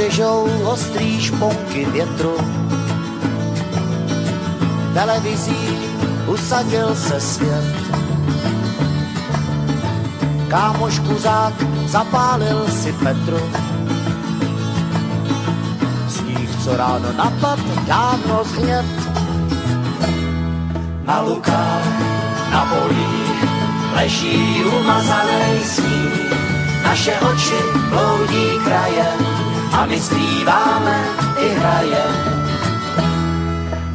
řežou ostrý šponky větru. Televizí usadil se svět. Kámoš kuzák zapálil si Petru. Sníh, co ráno napad, dávno zhnět. Na lukách, na polích, leží umazaný sníh. Naše oči bloudí a my zpíváme i hrajem.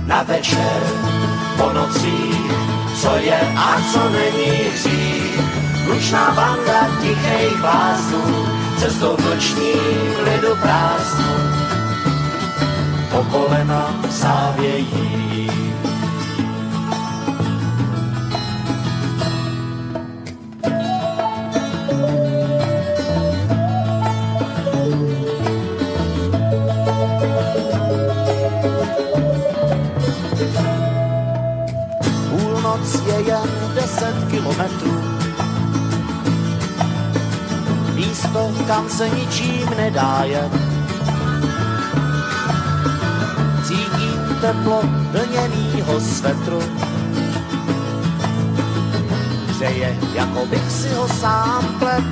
Na večer, po nocích, co je a co není hřích. Lučná banda tichých bláznů, cestou v nočním lidu prázdnu. Půlnoc je jen deset kilometrů. Místo, kam se ničím nedá jet. Cítím teplo vlněnýho svetru. Hřeje, jako bych si ho sám plet.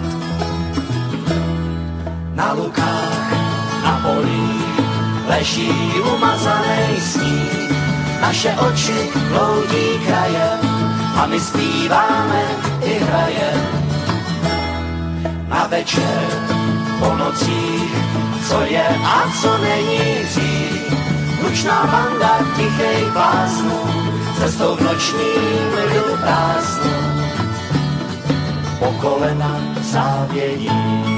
Na lukách, na polích, leží sníh. Naše oči bloudí krajem a my zpíváme i hrajem. Na večer, po nocích, co je a co není hřích. Lučná banda tichej bláznů, cestou v nočním lidu prázdnu. Po kolena závějí.